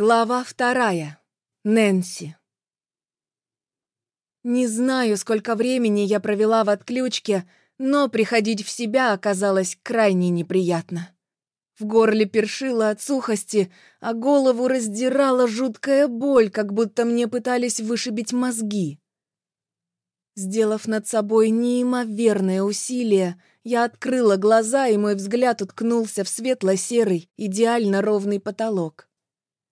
Глава вторая. Нэнси. Не знаю, сколько времени я провела в отключке, но приходить в себя оказалось крайне неприятно. В горле першило от сухости, а голову раздирала жуткая боль, как будто мне пытались вышибить мозги. Сделав над собой неимоверное усилие, я открыла глаза, и мой взгляд уткнулся в светло-серый, идеально ровный потолок.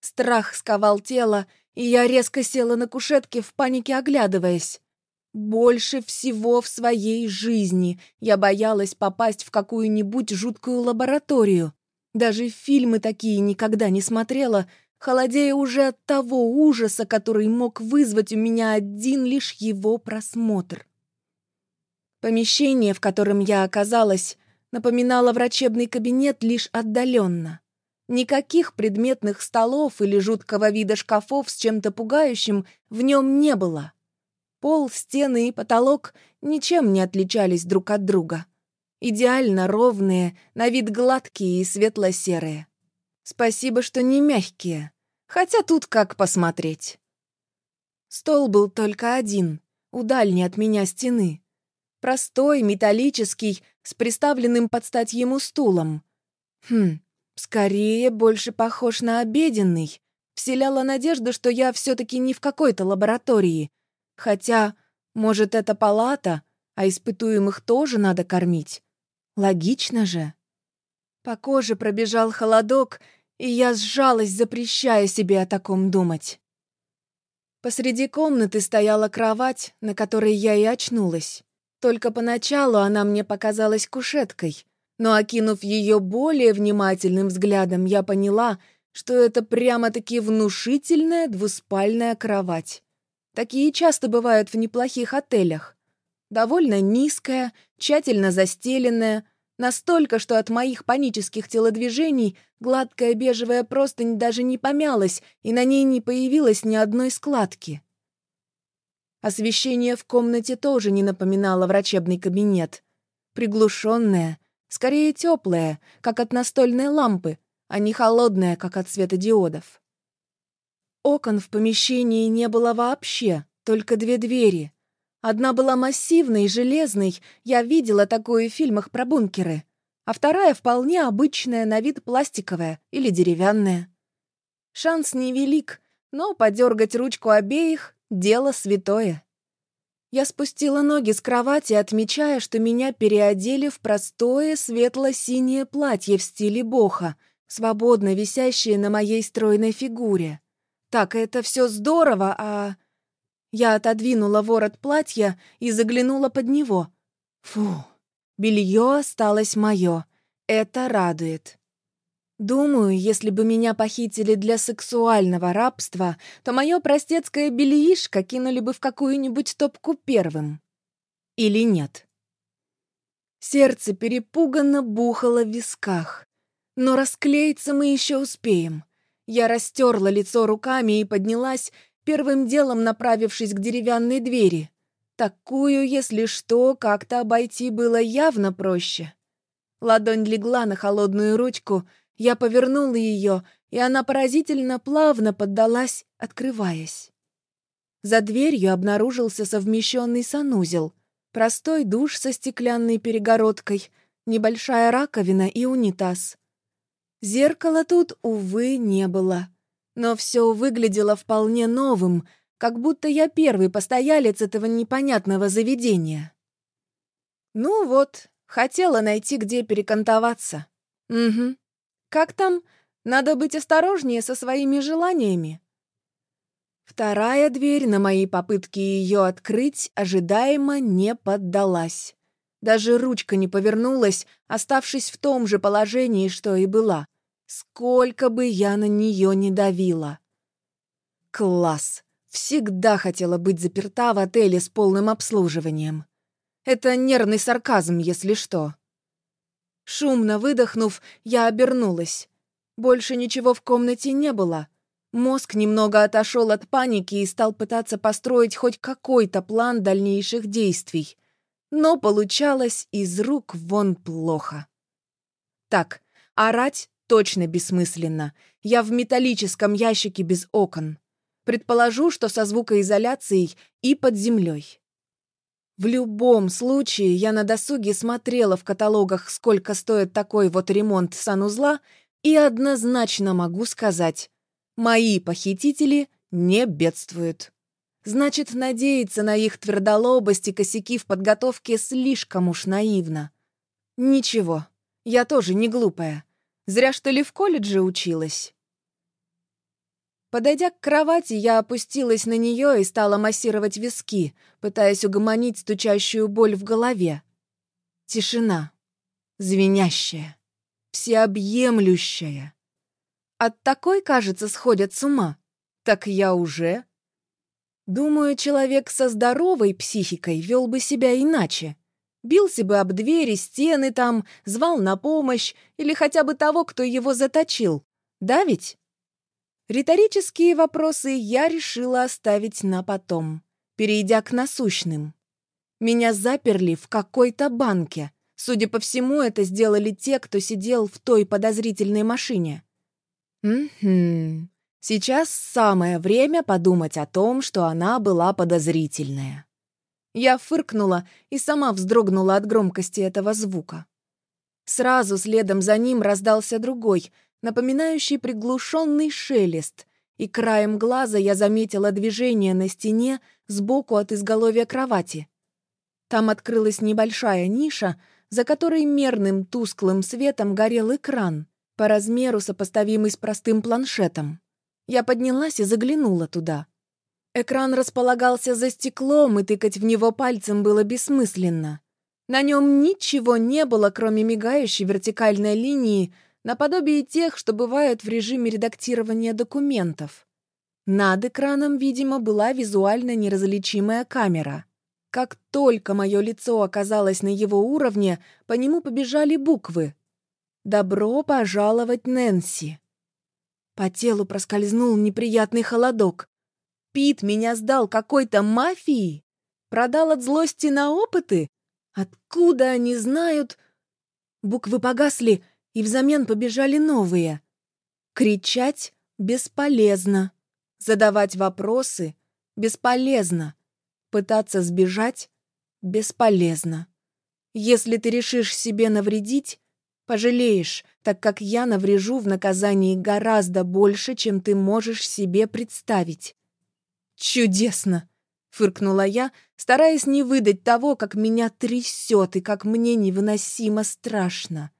Страх сковал тело, и я резко села на кушетке, в панике оглядываясь. Больше всего в своей жизни я боялась попасть в какую-нибудь жуткую лабораторию. Даже фильмы такие никогда не смотрела, холодея уже от того ужаса, который мог вызвать у меня один лишь его просмотр. Помещение, в котором я оказалась, напоминало врачебный кабинет лишь отдаленно. Никаких предметных столов или жуткого вида шкафов с чем-то пугающим в нем не было. Пол, стены и потолок ничем не отличались друг от друга. Идеально ровные, на вид гладкие и светло-серые. Спасибо, что не мягкие. Хотя тут как посмотреть. Стол был только один, у дальней от меня стены. Простой, металлический, с приставленным под стать ему стулом. Хм, Скорее, больше похож на обеденный. Вселяла надежду, что я все-таки не в какой-то лаборатории. Хотя, может, это палата, а испытуемых тоже надо кормить. Логично же. По коже пробежал холодок, и я сжалась, запрещая себе о таком думать. Посреди комнаты стояла кровать, на которой я и очнулась. Только поначалу она мне показалась кушеткой — но, окинув ее более внимательным взглядом, я поняла, что это прямо-таки внушительная двуспальная кровать. Такие часто бывают в неплохих отелях. Довольно низкая, тщательно застеленная, настолько, что от моих панических телодвижений гладкая бежевая простынь даже не помялась, и на ней не появилось ни одной складки. Освещение в комнате тоже не напоминало врачебный кабинет. Приглушенное, Скорее теплая, как от настольной лампы, а не холодная, как от светодиодов. Окон в помещении не было вообще, только две двери. Одна была массивной, железной, я видела такое в фильмах про бункеры, а вторая вполне обычная, на вид пластиковая или деревянная. Шанс невелик, но подергать ручку обеих — дело святое. Я спустила ноги с кровати, отмечая, что меня переодели в простое светло-синее платье в стиле боха, свободно висящее на моей стройной фигуре. Так, это все здорово, а... Я отодвинула ворот платья и заглянула под него. Фу, белье осталось мое. Это радует. Думаю, если бы меня похитили для сексуального рабства, то мое простецкое бельишко кинули бы в какую-нибудь топку первым. Или нет? Сердце перепуганно бухало в висках. Но расклеиться мы еще успеем. Я растерла лицо руками и поднялась, первым делом направившись к деревянной двери. Такую, если что, как-то обойти было явно проще. Ладонь легла на холодную ручку — я повернула ее, и она поразительно плавно поддалась, открываясь. За дверью обнаружился совмещенный санузел, простой душ со стеклянной перегородкой, небольшая раковина и унитаз. Зеркала тут, увы, не было. Но все выглядело вполне новым, как будто я первый постоялец этого непонятного заведения. Ну вот, хотела найти, где перекантоваться. Угу. Как там? Надо быть осторожнее со своими желаниями. Вторая дверь на мои попытки ее открыть ожидаемо не поддалась. Даже ручка не повернулась, оставшись в том же положении, что и была. Сколько бы я на нее не давила. Класс! Всегда хотела быть заперта в отеле с полным обслуживанием. Это нервный сарказм, если что. Шумно выдохнув, я обернулась. Больше ничего в комнате не было. Мозг немного отошел от паники и стал пытаться построить хоть какой-то план дальнейших действий. Но получалось из рук вон плохо. Так, орать Точно бессмысленно. Я в металлическом ящике без окон. Предположу, что со звукоизоляцией и под землей. В любом случае, я на досуге смотрела в каталогах, сколько стоит такой вот ремонт санузла, и однозначно могу сказать, мои похитители не бедствуют. Значит, надеяться на их твердолобость и косяки в подготовке слишком уж наивно. Ничего, я тоже не глупая. Зря, что ли, в колледже училась. Подойдя к кровати, я опустилась на нее и стала массировать виски, пытаясь угомонить стучащую боль в голове. Тишина. Звенящая. Всеобъемлющая. От такой, кажется, сходят с ума. Так я уже... Думаю, человек со здоровой психикой вел бы себя иначе. Бился бы об двери, стены там, звал на помощь или хотя бы того, кто его заточил. Да ведь? Риторические вопросы я решила оставить на потом, перейдя к насущным. Меня заперли в какой-то банке. Судя по всему, это сделали те, кто сидел в той подозрительной машине. Угу. Сейчас самое время подумать о том, что она была подозрительная. Я фыркнула и сама вздрогнула от громкости этого звука. Сразу следом за ним раздался другой — напоминающий приглушенный шелест, и краем глаза я заметила движение на стене сбоку от изголовья кровати. Там открылась небольшая ниша, за которой мерным тусклым светом горел экран, по размеру сопоставимый с простым планшетом. Я поднялась и заглянула туда. Экран располагался за стеклом, и тыкать в него пальцем было бессмысленно. На нем ничего не было, кроме мигающей вертикальной линии, наподобие тех, что бывают в режиме редактирования документов. Над экраном, видимо, была визуально неразличимая камера. Как только мое лицо оказалось на его уровне, по нему побежали буквы. «Добро пожаловать, Нэнси!» По телу проскользнул неприятный холодок. Пит меня сдал какой-то мафии? Продал от злости на опыты? Откуда они знают? Буквы погасли, и взамен побежали новые. Кричать бесполезно. Задавать вопросы бесполезно. Пытаться сбежать бесполезно. Если ты решишь себе навредить, пожалеешь, так как я наврежу в наказании гораздо больше, чем ты можешь себе представить. Чудесно! Фыркнула я, стараясь не выдать того, как меня трясет и как мне невыносимо страшно.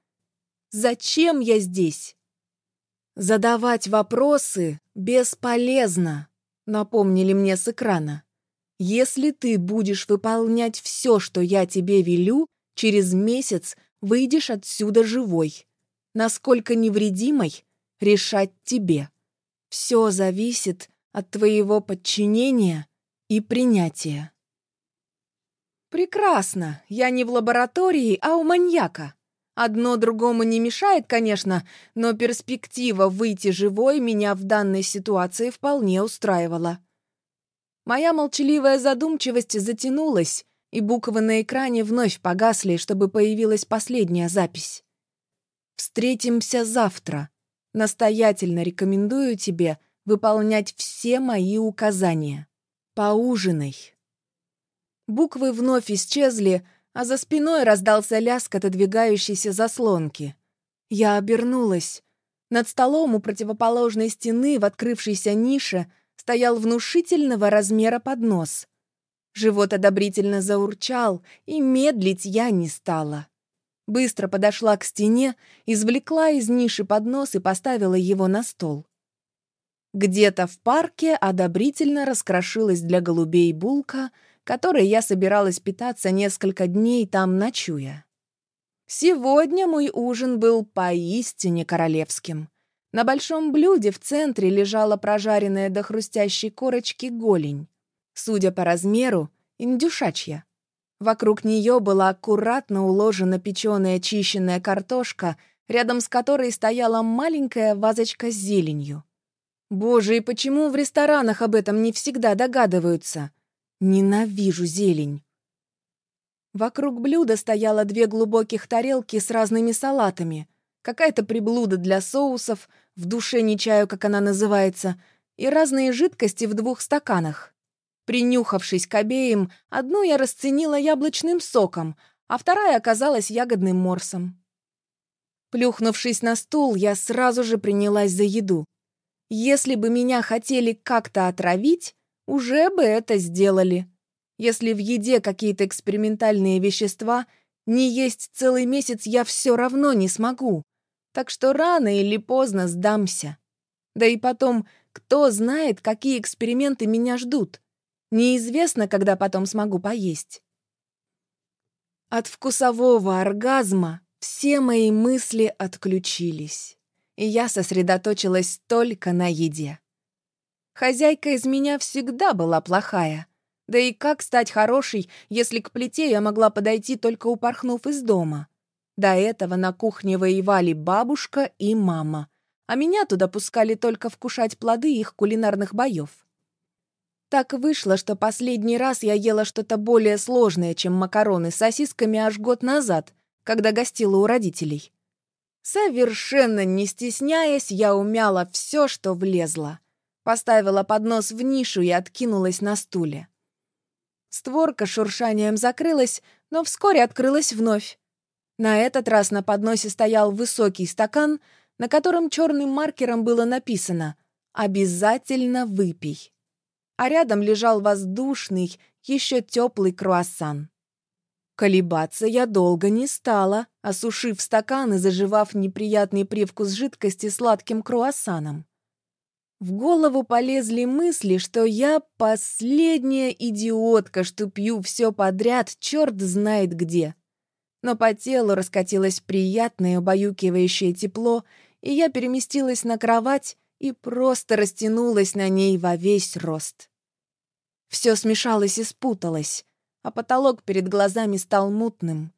Зачем я здесь? Задавать вопросы бесполезно, напомнили мне с экрана. Если ты будешь выполнять все, что я тебе велю, через месяц выйдешь отсюда живой. Насколько невредимой, решать тебе. Все зависит от твоего подчинения и принятия. Прекрасно, я не в лаборатории, а у маньяка. Одно другому не мешает, конечно, но перспектива выйти живой меня в данной ситуации вполне устраивала. Моя молчаливая задумчивость затянулась, и буквы на экране вновь погасли, чтобы появилась последняя запись. «Встретимся завтра. Настоятельно рекомендую тебе выполнять все мои указания. Поужинай». Буквы вновь исчезли, а за спиной раздался лязг отодвигающейся заслонки. Я обернулась. Над столом у противоположной стены в открывшейся нише стоял внушительного размера поднос. Живот одобрительно заурчал, и медлить я не стала. Быстро подошла к стене, извлекла из ниши поднос и поставила его на стол. Где-то в парке одобрительно раскрошилась для голубей булка — которой я собиралась питаться несколько дней там ночуя. Сегодня мой ужин был поистине королевским. На большом блюде в центре лежала прожаренная до хрустящей корочки голень. Судя по размеру, индюшачья. Вокруг нее была аккуратно уложена печеная чищенная картошка, рядом с которой стояла маленькая вазочка с зеленью. Боже, и почему в ресторанах об этом не всегда догадываются? Ненавижу зелень. Вокруг блюда стояло две глубоких тарелки с разными салатами. какая-то приблуда для соусов, в душе не чаю, как она называется, и разные жидкости в двух стаканах. Принюхавшись к обеим, одну я расценила яблочным соком, а вторая оказалась ягодным морсом. Плюхнувшись на стул, я сразу же принялась за еду. Если бы меня хотели как-то отравить, уже бы это сделали. Если в еде какие-то экспериментальные вещества, не есть целый месяц я все равно не смогу. Так что рано или поздно сдамся. Да и потом, кто знает, какие эксперименты меня ждут. Неизвестно, когда потом смогу поесть. От вкусового оргазма все мои мысли отключились, и я сосредоточилась только на еде. Хозяйка из меня всегда была плохая. Да и как стать хорошей, если к плите я могла подойти, только упорхнув из дома? До этого на кухне воевали бабушка и мама, а меня туда пускали только вкушать плоды их кулинарных боев. Так вышло, что последний раз я ела что-то более сложное, чем макароны с сосисками аж год назад, когда гостила у родителей. Совершенно не стесняясь, я умяла все, что влезло. Поставила поднос в нишу и откинулась на стуле. Створка шуршанием закрылась, но вскоре открылась вновь. На этот раз на подносе стоял высокий стакан, на котором черным маркером было написано «Обязательно выпей» а рядом лежал воздушный, еще теплый круассан. Колебаться я долго не стала, осушив стакан и заживав неприятный привкус жидкости сладким круассаном. В голову полезли мысли, что я последняя идиотка, что пью все подряд, черт знает где. Но по телу раскатилось приятное убаюкивающее тепло, и я переместилась на кровать и просто растянулась на ней во весь рост. Все смешалось и спуталось, а потолок перед глазами стал мутным.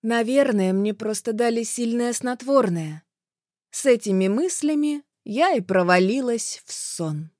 Наверное, мне просто дали сильное снотворное. С этими мыслями я и провалилась в сон.